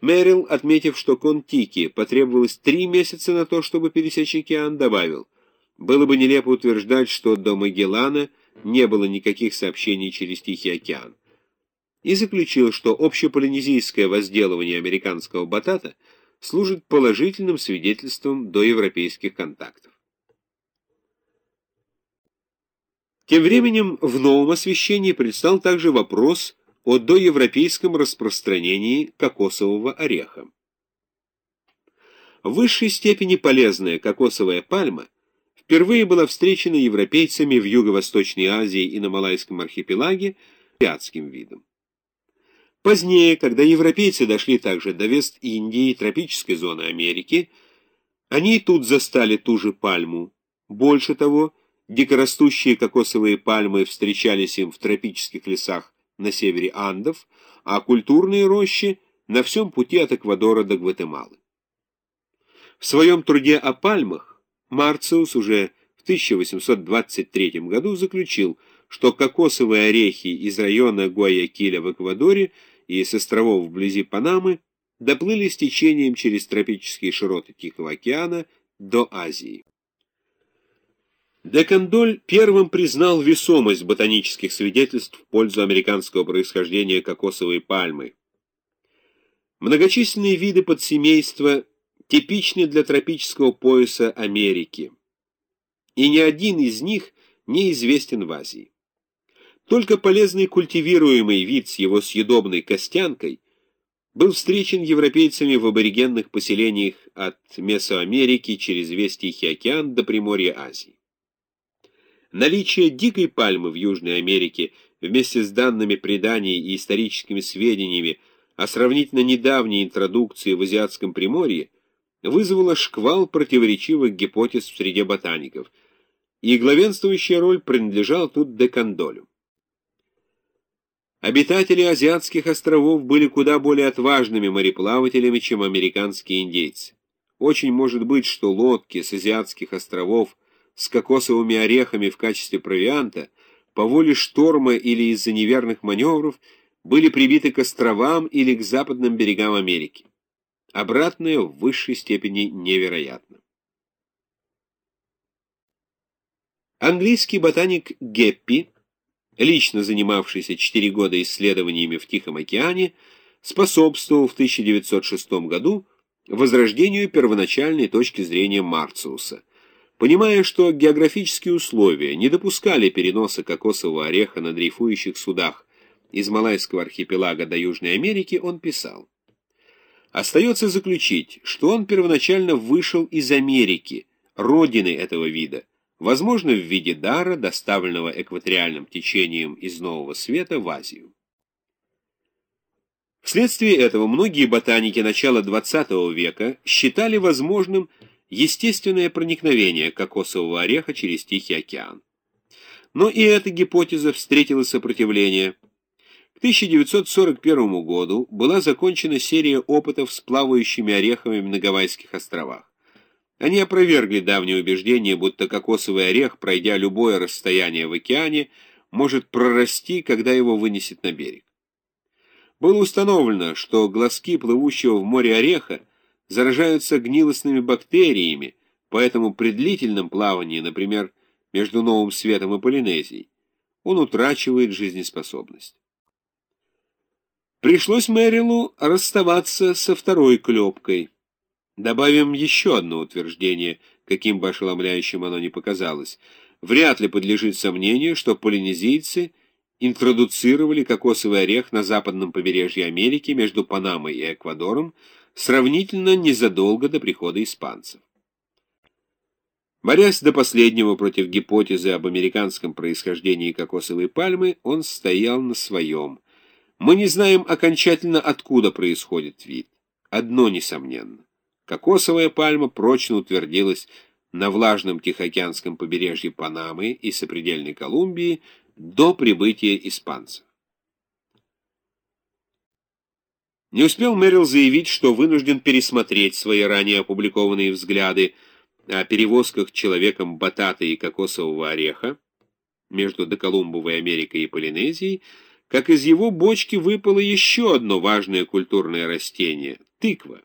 Мэрил, отметив, что Контики потребовалось три месяца на то, чтобы пересечь океан, добавил, было бы нелепо утверждать, что до Магеллана не было никаких сообщений через Тихий океан, и заключил, что общеполинезийское возделывание американского батата служит положительным свидетельством до европейских контактов. Тем временем в новом освещении предстал также вопрос о доевропейском распространении кокосового ореха. В высшей степени полезная кокосовая пальма впервые была встречена европейцами в Юго-Восточной Азии и на Малайском архипелаге азиатским видом. Позднее, когда европейцы дошли также до Вест-Индии и тропической зоны Америки, они и тут застали ту же пальму. Больше того, дикорастущие кокосовые пальмы встречались им в тропических лесах на севере Андов, а культурные рощи на всем пути от Эквадора до Гватемалы. В своем труде о пальмах Марциус уже в 1823 году заключил, что кокосовые орехи из района Гуаякиля в Эквадоре и с островов вблизи Панамы доплыли с течением через тропические широты Тихого океана до Азии. Декандоль первым признал весомость ботанических свидетельств в пользу американского происхождения кокосовой пальмы. Многочисленные виды подсемейства типичны для тропического пояса Америки, и ни один из них не известен в Азии. Только полезный культивируемый вид с его съедобной костянкой был встречен европейцами в аборигенных поселениях от Месоамерики через весь Тихий океан до Приморья Азии. Наличие дикой пальмы в Южной Америке вместе с данными преданий и историческими сведениями о сравнительно недавней интродукции в Азиатском Приморье вызвало шквал противоречивых гипотез в среде ботаников, и главенствующая роль принадлежала тут Декандолю. Обитатели азиатских островов были куда более отважными мореплавателями, чем американские индейцы. Очень может быть, что лодки с азиатских островов с кокосовыми орехами в качестве провианта, по воле шторма или из-за неверных маневров, были прибиты к островам или к западным берегам Америки. Обратное в высшей степени невероятно. Английский ботаник Геппи, лично занимавшийся 4 года исследованиями в Тихом океане, способствовал в 1906 году возрождению первоначальной точки зрения Марциуса – Понимая, что географические условия не допускали переноса кокосового ореха на дрейфующих судах из Малайского архипелага до Южной Америки, он писал. Остается заключить, что он первоначально вышел из Америки, родины этого вида, возможно, в виде дара, доставленного экваториальным течением из Нового Света в Азию. Вследствие этого многие ботаники начала XX века считали возможным естественное проникновение кокосового ореха через Тихий океан. Но и эта гипотеза встретила сопротивление. К 1941 году была закончена серия опытов с плавающими орехами на Гавайских островах. Они опровергли давнее убеждение, будто кокосовый орех, пройдя любое расстояние в океане, может прорасти, когда его вынесет на берег. Было установлено, что глазки плывущего в море ореха заражаются гнилостными бактериями, поэтому при длительном плавании, например, между Новым Светом и Полинезией, он утрачивает жизнеспособность. Пришлось Мэрилу расставаться со второй клепкой. Добавим еще одно утверждение, каким бы ошеломляющим оно ни показалось. Вряд ли подлежит сомнению, что полинезийцы интродуцировали кокосовый орех на западном побережье Америки между Панамой и Эквадором, сравнительно незадолго до прихода испанцев. Борясь до последнего против гипотезы об американском происхождении кокосовой пальмы, он стоял на своем. Мы не знаем окончательно, откуда происходит вид. Одно несомненно. Кокосовая пальма прочно утвердилась на влажном Тихоокеанском побережье Панамы и сопредельной Колумбии до прибытия испанцев. Не успел Мэрил заявить, что вынужден пересмотреть свои ранее опубликованные взгляды о перевозках человеком батата и кокосового ореха между Доколумбовой Америкой и Полинезией, как из его бочки выпало еще одно важное культурное растение тыква.